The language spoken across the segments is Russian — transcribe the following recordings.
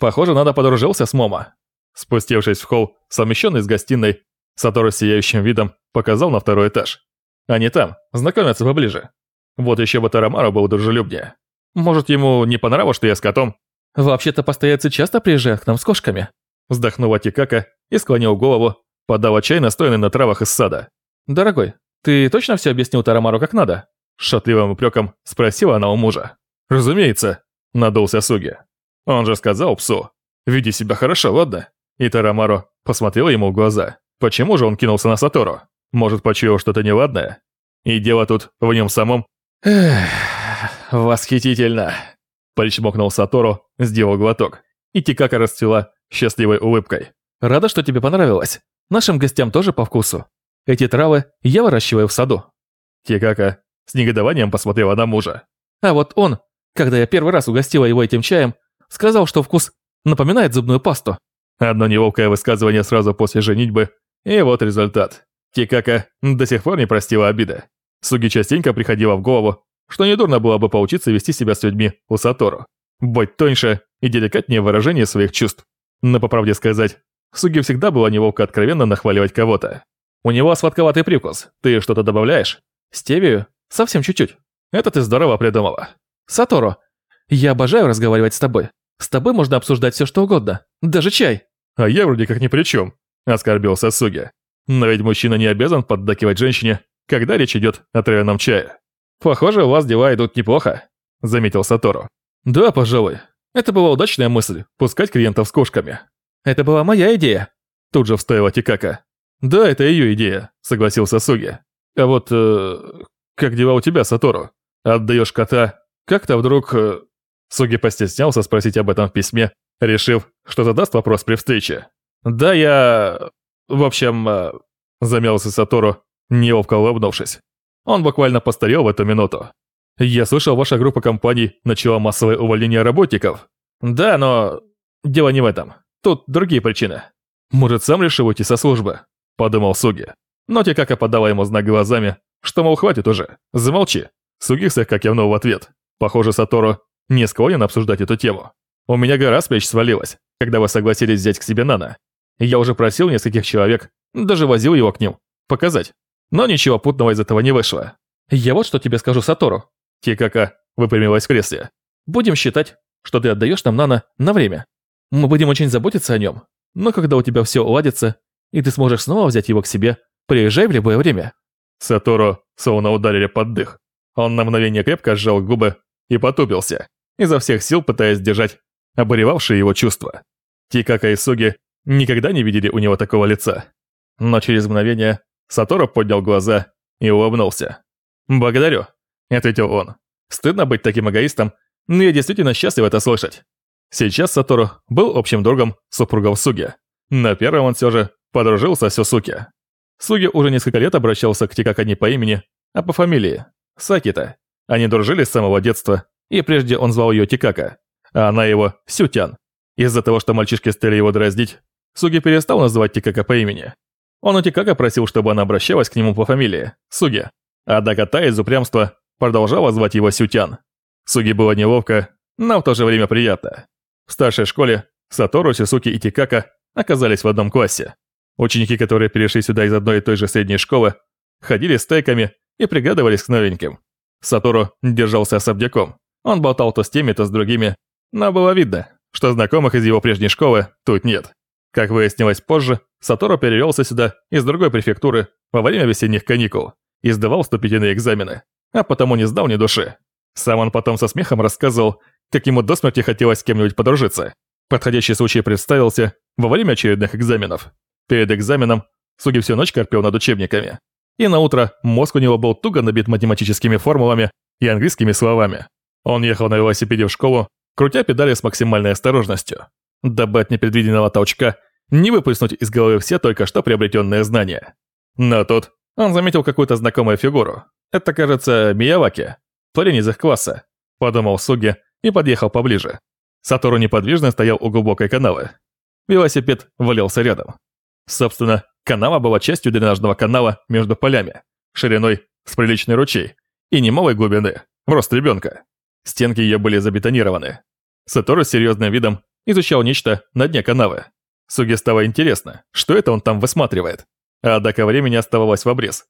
Похоже, надо подружился с Момо. Спустившись в холл, совмещенный с гостиной, Сатору с сияющим видом показал на второй этаж. Они там, знакомятся поближе. Вот еще бы Тарамару был дружелюбнее. Может, ему не понравилось, что я с котом? Вообще-то постояльцы часто приезжают к нам с кошками. Вздохнула Тикака и склонил голову, подав чай, настоянный на травах из сада. «Дорогой, ты точно все объяснил Тарамару как надо?» с шутливым упреком спросила она у мужа. «Разумеется», — надулся Суги. «Он же сказал псу, веди себя хорошо, ладно?» И Тарамару посмотрел ему в глаза. Почему же он кинулся на Сатору? Может, почуял что-то неладное? И дело тут в нем самом? Эх, восхитительно. Причмокнул Сатору, сделал глоток. И Тикака расцвела счастливой улыбкой. Рада, что тебе понравилось. Нашим гостям тоже по вкусу. Эти травы я выращиваю в саду. Тикака с негодованием посмотрела на мужа. А вот он, когда я первый раз угостила его этим чаем, сказал, что вкус напоминает зубную пасту. Одно неловкое высказывание сразу после женитьбы, и вот результат. Тикака до сих пор не простила обиды. Суги частенько приходила в голову, что недурно было бы поучиться вести себя с людьми у Сатору. Быть тоньше и деликатнее выражение своих чувств. Но по правде сказать, Суги всегда было неловко откровенно нахваливать кого-то. У него сладковатый привкус. Ты что-то добавляешь? Стевию? Совсем чуть-чуть. Это ты здорово придумала. Сатору, я обожаю разговаривать с тобой. С тобой можно обсуждать все что угодно. Даже чай. А я вроде как ни при чем. Оскорбился Суги. Но ведь мужчина не обязан поддакивать женщине, когда речь идет о травяном чае. Похоже, у вас дела идут неплохо, заметил Сатору. Да, пожалуй. Это была удачная мысль – пускать клиентов с кошками. Это была моя идея. Тут же вставила Тикака. Да, это ее идея, согласился Суги. А вот, э, как дела у тебя, Сатору? Отдаешь кота? Как-то вдруг... Э... Суги постеснялся спросить об этом в письме, решив, что задаст вопрос при встрече. Да, я... В общем, э... замялся Сатору, неловко улыбнувшись. Он буквально постарел в эту минуту. «Я слышал, ваша группа компаний начала массовое увольнение работников». «Да, но дело не в этом. Тут другие причины. Может, сам решил уйти со службы?» – подумал Суги. Но Тикака подала ему знак глазами, что, мол, хватит уже, замолчи. Суги слегка кивнул в ответ. Похоже, Сатору не склонен обсуждать эту тему. У меня гора с плеч свалилась, когда вы согласились взять к себе Нана. Я уже просил нескольких человек, даже возил его к ним, показать. Но ничего путного из этого не вышло. Я вот что тебе скажу, Сатору. Тикака выпрямилась в кресле. Будем считать, что ты отдаешь нам Нана на время. Мы будем очень заботиться о нем. Но когда у тебя все уладится, и ты сможешь снова взять его к себе, приезжай в любое время. Сатору словно ударили под дых. Он на мгновение крепко сжал губы и потупился, изо всех сил пытаясь сдержать обуревавшие его чувства. Тикака и Суги никогда не видели у него такого лица. Но через мгновение Сатору поднял глаза и улыбнулся. «Благодарю», — ответил он. «Стыдно быть таким эгоистом, но я действительно счастлив это слышать». Сейчас Сатору был общим другом супругов Суги. На первом он все же подружился с Сюсуки. Суги уже несколько лет обращался к Тикака не по имени, а по фамилии – Сакита. Они дружили с самого детства, и прежде он звал ее Тикака, а она его Сютян. Из-за того, что мальчишки стали его дразнить, Суги перестал называть Тикака по имени. Он у Тикака просил, чтобы она обращалась к нему по фамилии – Суги. Однако та из упрямства продолжала звать его Сютян. Суги было неловко, но в то же время приятно. В старшей школе Сатору, Сисуки и Тикака оказались в одном классе. Ученики, которые перешли сюда из одной и той же средней школы, ходили стайками и приглядывались к новеньким. Сатору держался особняком. Он болтал то с теми, то с другими, но было видно, что знакомых из его прежней школы тут нет. Как выяснилось позже, Сатору перевелся сюда из другой префектуры во время весенних каникул и сдавал вступительные экзамены, а потому не сдал ни души. Сам он потом со смехом рассказывал, как ему до смерти хотелось с кем-нибудь подружиться. Подходящий случай представился во время очередных экзаменов. Перед экзаменом Суги всю ночь корпел над учебниками. И на утро мозг у него был туго набит математическими формулами и английскими словами. Он ехал на велосипеде в школу, крутя педали с максимальной осторожностью, дабы от непредвиденного толчка не выплеснуть из головы все только что приобретенные знания. Но тут он заметил какую-то знакомую фигуру. Это, кажется, Мияваки, парень из их класса. Подумал Суги и подъехал поближе. Сатору неподвижно стоял у глубокой канавы. Велосипед валялся рядом. Собственно, канава была частью дренажного канала между полями, шириной с приличный ручей и немалой глубины, в рост ребенка. Стенки ее были забетонированы. Сатору с серьезным видом изучал нечто на дне канавы. Суге стало интересно, что это он там высматривает. Однако времени оставалось в обрез.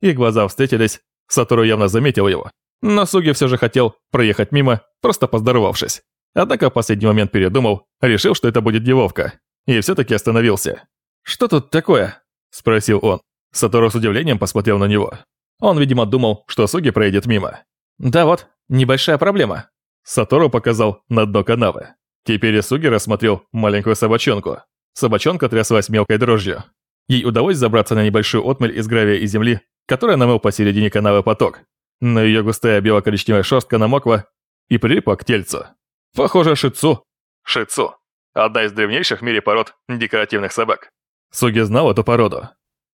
Их глаза встретились, Сатору явно заметил его. Но Суги все же хотел проехать мимо, просто поздоровавшись. Однако в последний момент передумал, решил, что это будет девовка. И все-таки остановился. «Что тут такое?» – спросил он. Сатору с удивлением посмотрел на него. Он, видимо, думал, что Суги проедет мимо. «Да вот, небольшая проблема». Сатору показал на дно канавы. Теперь Суги рассмотрел маленькую собачонку. Собачонка тряслась мелкой дрожью. Ей удалось забраться на небольшую отмель из гравия и земли, которая намыл посередине канавы поток. Но ее густая бело-коричневая шерстка намокла и прилипла к тельцу. Похоже, шицу. Шицу. Одна из древнейших в мире пород декоративных собак. Суги знал эту породу.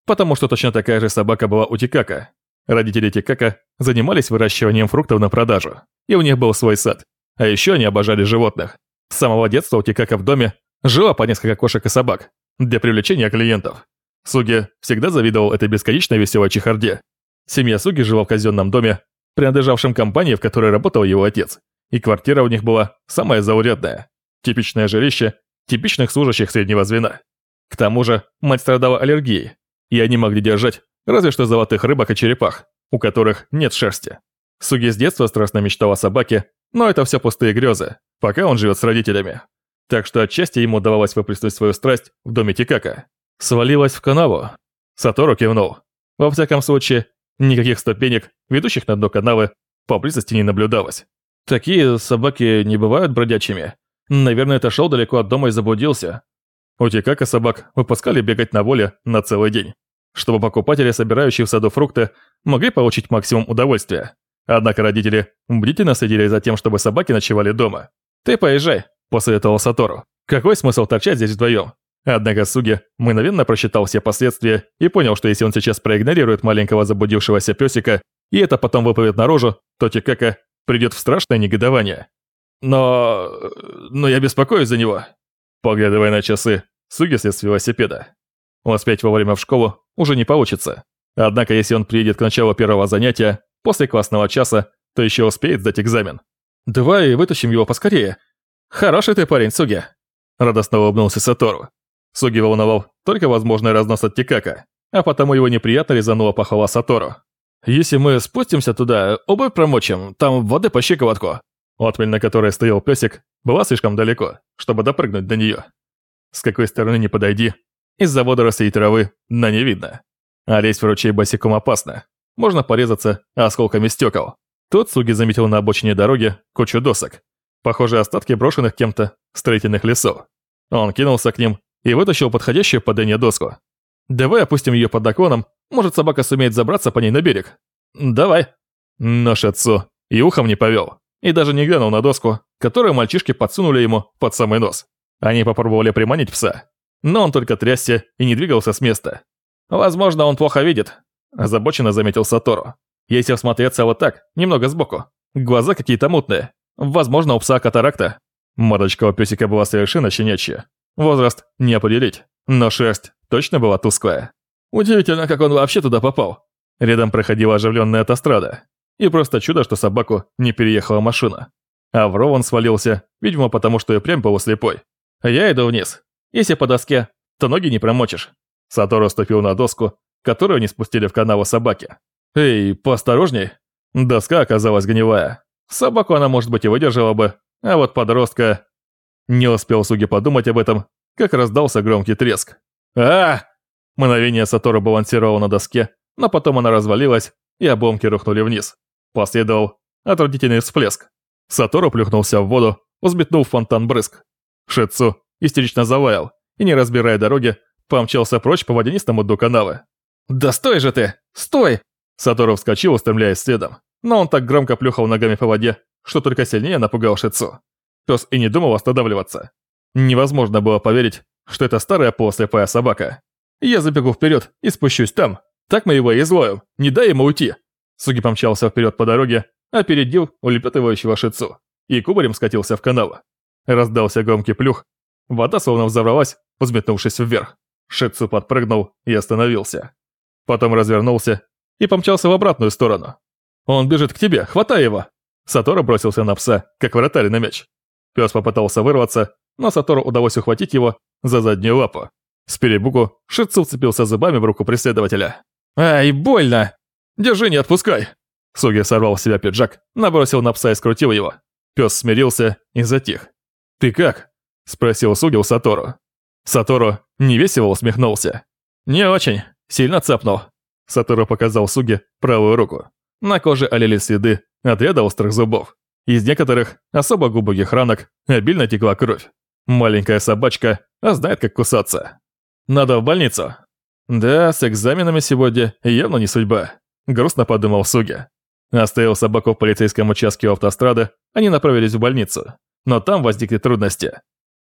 Потому что точно такая же собака была у Тикака. Родители Тикака занимались выращиванием фруктов на продажу. И у них был свой сад. А еще они обожали животных. С самого детства у Тикака в доме жило по несколько кошек и собак для привлечения клиентов. Суги всегда завидовал этой бесконечной веселой чехарде. Семья Суги жила в казенном доме, принадлежавшем компании, в которой работал его отец, и квартира у них была самая заурядная. Типичное жилище типичных служащих среднего звена. К тому же мать страдала аллергией, и они могли держать разве что золотых рыбок и черепах, у которых нет шерсти. Суги с детства страстно мечтал о собаке, но это все пустые грезы, пока он живет с родителями. Так что отчасти ему удавалось выплеснуть свою страсть в доме Тикака. Свалилась в канаву. Сатору кивнул. Во всяком случае, никаких ступенек, ведущих на дно канавы, поблизости не наблюдалось. Такие собаки не бывают бродячими. Наверное, это шел далеко от дома и заблудился. У Тикака собак выпускали бегать на воле на целый день, чтобы покупатели, собирающие в саду фрукты, могли получить максимум удовольствия. Однако родители бдительно следили за тем, чтобы собаки ночевали дома. «Ты поезжай», – посоветовал Сатору. «Какой смысл торчать здесь вдвоем? Однако Суги мгновенно просчитал все последствия и понял, что если он сейчас проигнорирует маленького заблудившегося песика, и это потом выплывет наружу, то Тикака придет в страшное негодование. Но... но я беспокоюсь за него. Поглядывая на часы, Суги слез с велосипеда. Успеть вовремя в школу уже не получится. Однако если он приедет к началу первого занятия, после классного часа, то еще успеет сдать экзамен. Давай вытащим его поскорее. Хороший ты парень, Суги. Радостно улыбнулся Сатору. Суги волновал только возможный разнос от Тикака, а потому его неприятно резанула похвала Сатору. «Если мы спустимся туда, обувь промочим, там воды по щиколотку». Отмель, на которой стоял песик, была слишком далеко, чтобы допрыгнуть до нее. С какой стороны не подойди, из-за водорослей и травы на не видно. А лезть в ручей босиком опасно. Можно порезаться осколками стекол. Тут Суги заметил на обочине дороги кучу досок. Похоже, остатки брошенных кем-то строительных лесов. Он кинулся к ним и вытащил подходящую под Дэнни доску. «Давай опустим ее под наклоном, может собака сумеет забраться по ней на берег». «Давай». Но Шатсу и ухом не повел, и даже не глянул на доску, которую мальчишки подсунули ему под самый нос. Они попробовали приманить пса, но он только трясся и не двигался с места. «Возможно, он плохо видит», – озабоченно заметил Сатору. «Если всмотреться вот так, немного сбоку. Глаза какие-то мутные. Возможно, у пса катаракта». Мордочка у песика была совершенно щенячья, Возраст не определить, но шерсть точно была тусклая. Удивительно, как он вообще туда попал. Рядом проходила оживленная автострада. И просто чудо, что собаку не переехала машина. А в ров он свалился, видимо, потому что и прям полуслепой. Я иду вниз. Если по доске, то ноги не промочишь. Сатору ступил на доску, которую не спустили в канаву собаки. Эй, поосторожней. Доска оказалась гнилая. Собаку она, может быть, и выдержала бы, а вот подростка... Не успел Суги подумать об этом, как раздался громкий треск. а Мгновение Сатору балансировал на доске, но потом она развалилась, и обломки рухнули вниз. Последовал отвратительный всплеск. Сатору плюхнулся в воду, взметнув фонтан брызг. Шицу истерично заваял и, не разбирая дороги, помчался прочь по водянистому дну канавы. «Да стой же ты! Стой!» Сатору вскочил, устремляясь следом, но он так громко плюхал ногами по воде, что только сильнее напугал Шицу. Пес и не думал останавливаться. Невозможно было поверить, что это старая полуслепая собака. Я забегу вперед и спущусь там. Так мы его и изловим. Не дай ему уйти. Суги помчался вперед по дороге, опередил улепетывающего шицу и кубарем скатился в канаву. Раздался громкий плюх. Вода словно взорвалась, взметнувшись вверх. Шицу подпрыгнул и остановился. Потом развернулся и помчался в обратную сторону. «Он бежит к тебе, хватай его!» Сатора бросился на пса, как вратарь на мяч. Пес попытался вырваться, но Сатору удалось ухватить его за заднюю лапу. С перебугу Шицу вцепился зубами в руку преследователя. «Ай, больно! Держи, не отпускай!» Суги сорвал с себя пиджак, набросил на пса и скрутил его. Пес смирился и затих. «Ты как?» – спросил Суги у Сатору. Сатору невесело усмехнулся. «Не очень. Сильно цапнул». Сатору показал Суги правую руку. На коже олели следы от ряда острых зубов. Из некоторых, особо глубоких ранок, обильно текла кровь. Маленькая собачка, а знает, как кусаться. Надо в больницу. Да, с экзаменами сегодня явно не судьба. Грустно подумал Суги. Оставил собаку в полицейском участке автострады, они направились в больницу. Но там возникли трудности.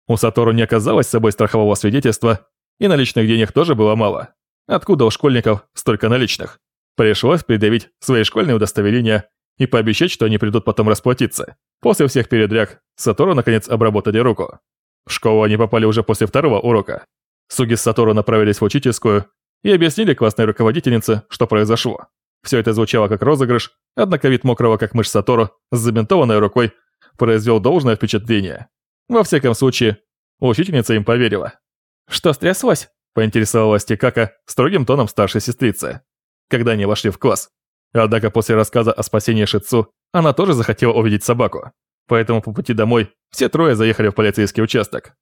У Сатору не оказалось с собой страхового свидетельства, и наличных денег тоже было мало. Откуда у школьников столько наличных? Пришлось придавить свои школьные удостоверения и пообещать, что они придут потом расплатиться. После всех передряг Сатору наконец обработали руку. В школу они попали уже после второго урока. Суги с Сатору направились в учительскую и объяснили классной руководительнице, что произошло. Все это звучало как розыгрыш, однако вид мокрого как мышь Сатору с забинтованной рукой произвел должное впечатление. Во всяком случае, учительница им поверила. «Что стряслось?» – поинтересовалась Тикака строгим тоном старшей сестрицы, когда они вошли в класс. Однако после рассказа о спасении Шицу, она тоже захотела увидеть собаку. Поэтому по пути домой все трое заехали в полицейский участок.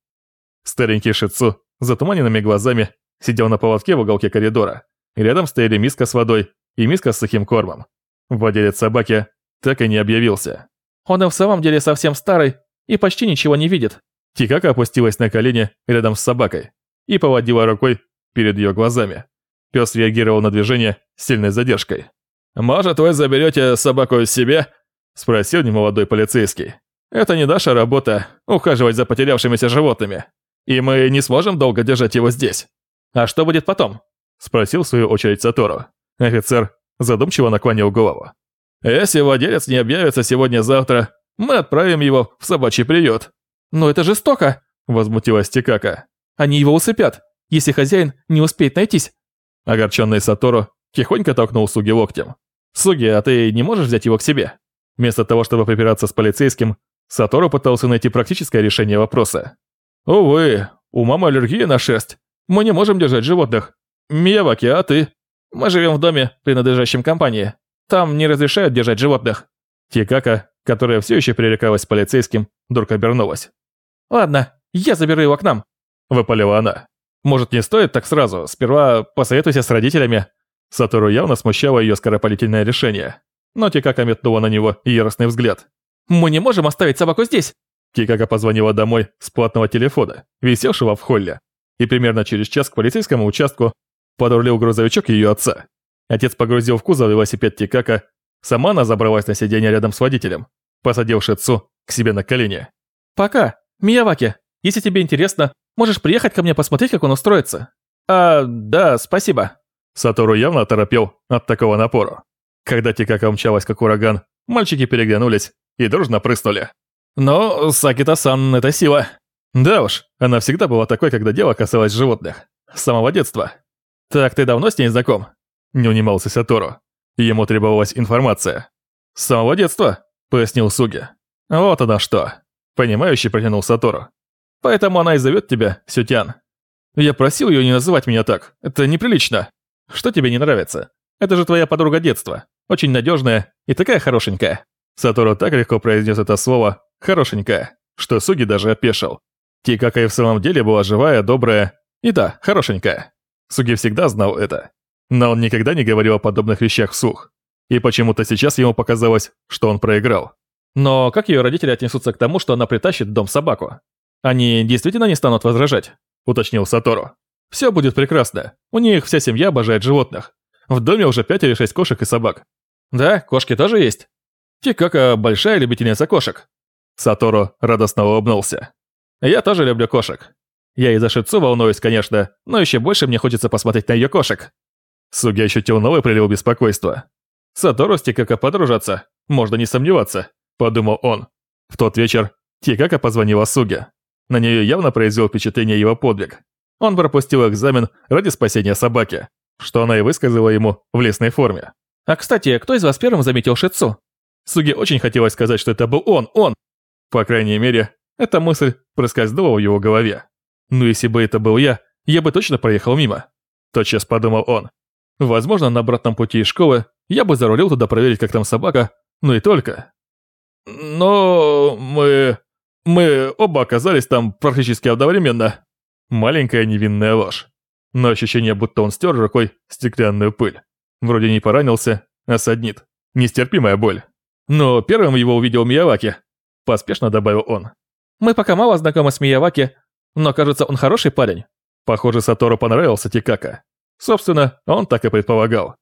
Старенький Шицу, затуманенными глазами, сидел на поводке в уголке коридора. Рядом стояли миска с водой и миска с сухим кормом. Владелец собаки так и не объявился. Он и в самом деле совсем старый и почти ничего не видит. Тикака опустилась на колени рядом с собакой и поводила рукой перед ее глазами. Пес реагировал на движение с сильной задержкой. «Может, вы заберете собаку себе?» – спросил немолодой полицейский. «Это не наша работа – ухаживать за потерявшимися животными. И мы не сможем долго держать его здесь. А что будет потом?» – спросил в свою очередь Сатору. Офицер задумчиво наклонил голову. «Если владелец не объявится сегодня-завтра, мы отправим его в собачий приют». «Но это жестоко!» – возмутилась Тикака. «Они его усыпят, если хозяин не успеет найтись». Огорченный Сатору тихонько толкнул Суги локтем. «Суги, а ты не можешь взять его к себе?» Вместо того, чтобы припираться с полицейским, Сатору пытался найти практическое решение вопроса. «Увы, у мамы аллергия на шерсть. Мы не можем держать животных. Мияваки, а ты?» «Мы живем в доме, принадлежащем компании. Там не разрешают держать животных». Тикака, которая все еще пререкалась полицейским, вдруг обернулась. «Ладно, я заберу его к нам», – выпалила она. «Может, не стоит так сразу? Сперва посоветуйся с родителями». Сатору явно смущало ее скоропалительное решение. Но Тикака метнула на него яростный взгляд. «Мы не можем оставить собаку здесь!» Тикака позвонила домой с платного телефона, висевшего в холле. И примерно через час к полицейскому участку подрулил грузовичок ее отца. Отец погрузил в кузов велосипед Тикака, сама она забралась на сиденье рядом с водителем, посадил Шицу к себе на колени. «Пока, Мияваки, если тебе интересно, можешь приехать ко мне посмотреть, как он устроится». «А, да, спасибо». Сатору явно оторопел от такого напора. Когда Тикака умчалась как ураган, мальчики переглянулись и дружно прыснули. Но Сакита-сан – это сила. Да уж, она всегда была такой, когда дело касалось животных. С самого детства. «Так ты давно с ней знаком?» – не унимался Сатору. Ему требовалась информация. «С самого детства», – пояснил Суги. «Вот она что», – понимающий протянул Сатору. «Поэтому она и зовет тебя Сютян. Я просил ее не называть меня так, это неприлично. Что тебе не нравится? Это же твоя подруга детства, очень надежная и такая хорошенькая». Сатору так легко произнес это слово «хорошенькая», что Суги даже опешил. Тикака и в самом деле была живая, добрая и да, хорошенькая. Суги всегда знал это. Но он никогда не говорил о подобных вещах вслух. И почему-то сейчас ему показалось, что он проиграл. Но как ее родители отнесутся к тому, что она притащит в дом собаку? Они действительно не станут возражать, уточнил Сатору. Все будет прекрасно. У них вся семья обожает животных. В доме уже пять или шесть кошек и собак. Да, кошки тоже есть. Тикака большая любительница кошек. Сатору радостно улыбнулся. Я тоже люблю кошек. Я и за Шицу волнуюсь, конечно, но еще больше мне хочется посмотреть на ее кошек. Суги ощутил новый прилив беспокойства. С Атору с Тикака подружаться, можно не сомневаться, подумал он. В тот вечер Тикака позвонила Суге. На нее явно произвел впечатление его подвиг. Он пропустил экзамен ради спасения собаки, что она и высказала ему в лесной форме. «А кстати, кто из вас первым заметил Шицу?» Суге очень хотелось сказать, что это был он, он. По крайней мере, Эта мысль проскользнула в его голове. Ну если бы это был я, я бы точно проехал мимо. Тотчас подумал он. Возможно, на обратном пути из школы я бы зарулил туда проверить, как там собака, ну и только. Но мы... мы оба оказались там практически одновременно. Маленькая невинная ложь. Но ощущение, будто он стер рукой стеклянную пыль. Вроде не поранился, а саднит. Нестерпимая боль. Но первым его увидел Мияваки. Поспешно добавил он. Мы пока мало знакомы с Мияваки, но кажется, он хороший парень. Похоже, Сатору понравился Тикака. Собственно, он так и предполагал.